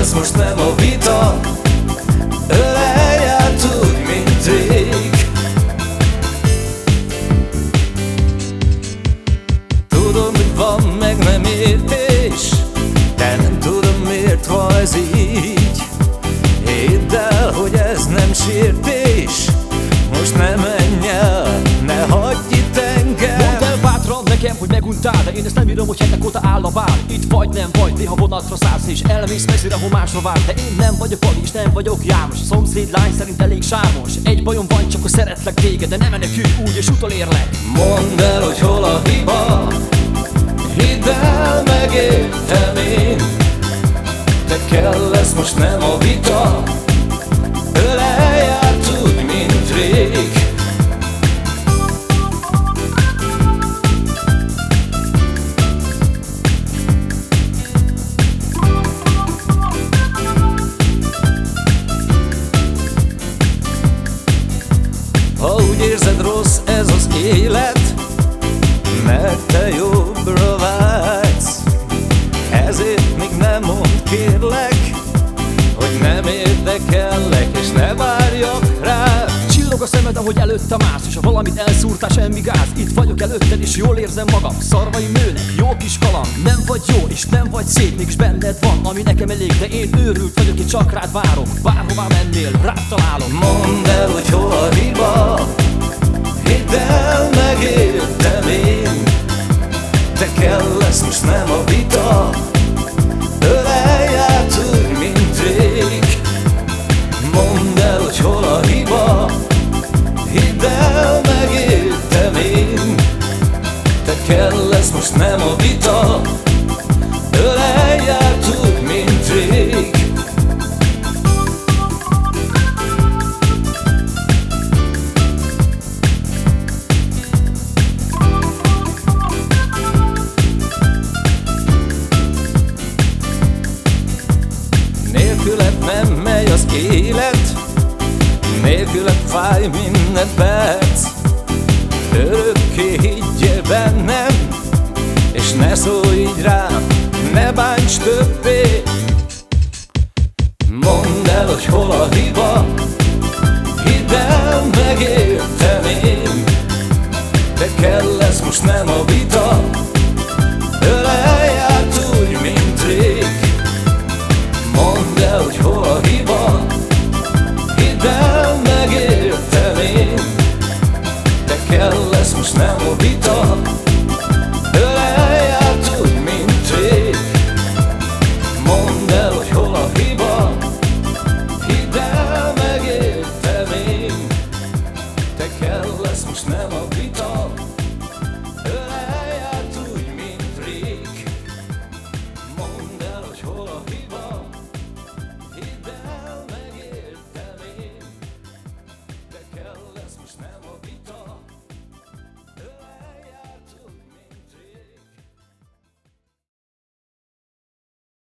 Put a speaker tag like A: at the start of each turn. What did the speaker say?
A: ez most nem a vita. Ölelj úgy, mint rég. Tudom, hogy van meg nem értés De nem tudom, miért van ez így. Hidd el, hogy ez nem sértés. Most nem menj el, ne hagyj itt engem. Mondd
B: el bátran nekem, hogy meguntál De én ezt nem írom, hogy hetek óta áll a itt vagy nem vagy, néha vonatra szállsz És elmész messzire homásra vár. De én nem vagyok Pali, és nem vagyok János A szomszéd lány szerint elég sámos Egy bajom van, csak hogy szeretlek téged De nem menekülj úgy, és utolérlek.
A: Mondd el, hogy hol a hiba Hidd el, megértem én. Te kell lesz most nem a vita érzed rossz ez az élet? Mert te jobbra vágysz. Ezért még nem mond kérlek Hogy nem érdekellek és ne várjak rá.
B: Csillog a szemed, ahogy előttem állsz És ha valamit elszúrtál, semmi gáz. Itt vagyok előtted, és jól érzem magam. Szarvai nőnek, jó kis kaland. Nem vagy jó, és nem vagy szép Mégis benned van, ami nekem elég De én őrült vagyok, én csak rád várok. Bárhová mennél, rád találok
A: Mondd el, hogy hol lesz most nem a vita. Ölelj mint rég. Mondd el, hogy hol a hiba. Hidd el, megértem Te kell lesz most nem a vita élet Nélküled fáj minden perc. Örökké higgyél bennem És ne szólj így rám Ne bánts többé. Mondd el, hogy hol a hiba Hidd el, megértem én. Te kell lesz most nem a vita